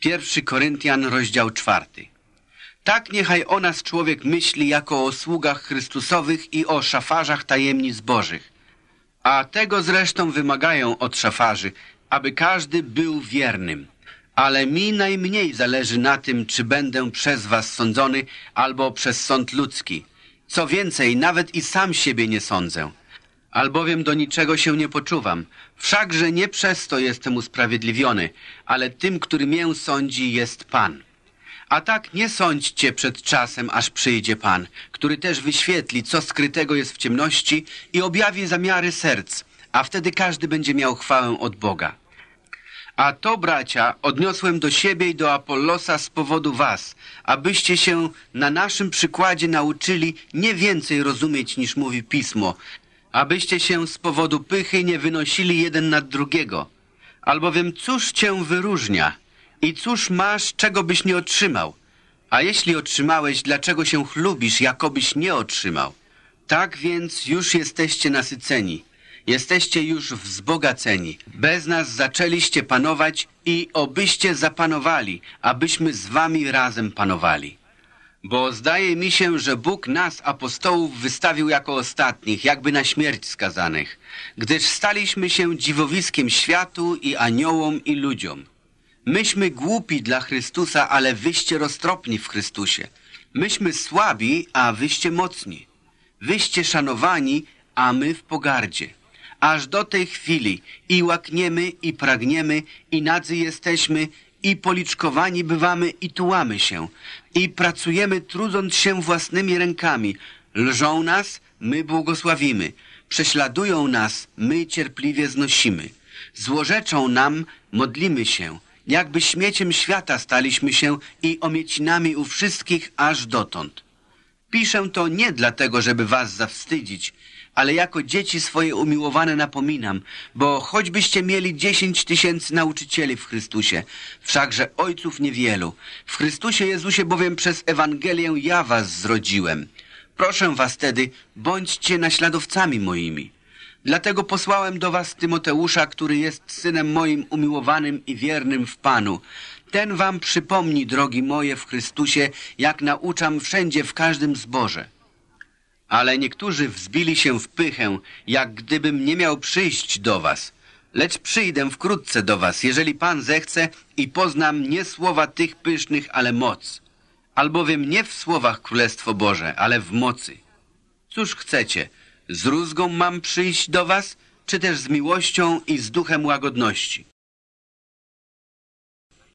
Pierwszy Koryntian, rozdział czwarty. Tak niechaj o nas człowiek myśli jako o sługach Chrystusowych i o szafarzach tajemnic Bożych. A tego zresztą wymagają od szafarzy, aby każdy był wiernym. Ale mi najmniej zależy na tym, czy będę przez was sądzony albo przez sąd ludzki. Co więcej, nawet i sam siebie nie sądzę. Albowiem do niczego się nie poczuwam. Wszakże nie przez to jestem usprawiedliwiony, ale tym, który mię sądzi, jest Pan. A tak nie sądźcie przed czasem, aż przyjdzie Pan, który też wyświetli, co skrytego jest w ciemności i objawi zamiary serc, a wtedy każdy będzie miał chwałę od Boga. A to, bracia, odniosłem do siebie i do Apollosa z powodu was, abyście się na naszym przykładzie nauczyli nie więcej rozumieć niż mówi Pismo, abyście się z powodu pychy nie wynosili jeden nad drugiego. Albowiem cóż cię wyróżnia i cóż masz, czego byś nie otrzymał? A jeśli otrzymałeś, dlaczego się chlubisz, jakobyś nie otrzymał? Tak więc już jesteście nasyceni. Jesteście już wzbogaceni. Bez nas zaczęliście panować i obyście zapanowali, abyśmy z wami razem panowali. Bo zdaje mi się, że Bóg nas, apostołów, wystawił jako ostatnich, jakby na śmierć skazanych, gdyż staliśmy się dziwowiskiem światu i aniołom i ludziom. Myśmy głupi dla Chrystusa, ale wyście roztropni w Chrystusie. Myśmy słabi, a wyście mocni. Wyście szanowani, a my w pogardzie. Aż do tej chwili i łakniemy, i pragniemy, i nadzy jesteśmy, i policzkowani bywamy, i tułamy się, i pracujemy, trudząc się własnymi rękami. Lżą nas, my błogosławimy. Prześladują nas, my cierpliwie znosimy. Złorzeczą nam, modlimy się. Jakby śmieciem świata staliśmy się i omiecinami u wszystkich aż dotąd. Piszę to nie dlatego, żeby was zawstydzić, ale jako dzieci swoje umiłowane napominam, bo choćbyście mieli dziesięć tysięcy nauczycieli w Chrystusie, wszakże ojców niewielu. W Chrystusie Jezusie bowiem przez Ewangelię ja was zrodziłem. Proszę was tedy, bądźcie naśladowcami moimi. Dlatego posłałem do was Tymoteusza, który jest synem moim umiłowanym i wiernym w Panu. Ten wam przypomni, drogi moje w Chrystusie, jak nauczam wszędzie w każdym zborze. Ale niektórzy wzbili się w pychę, jak gdybym nie miał przyjść do was. Lecz przyjdę wkrótce do was, jeżeli Pan zechce i poznam nie słowa tych pysznych, ale moc. Albowiem nie w słowach Królestwo Boże, ale w mocy. Cóż chcecie? Z rózgą mam przyjść do was, czy też z miłością i z duchem łagodności?